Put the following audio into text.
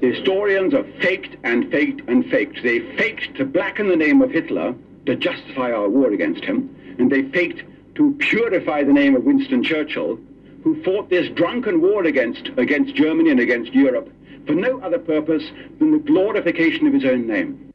Historians have faked and faked and faked. They faked to blacken the name of Hitler to justify our war against him, and they faked to purify the name of Winston Churchill, who fought this drunken war against, against Germany and against Europe for no other purpose than the glorification of his own name.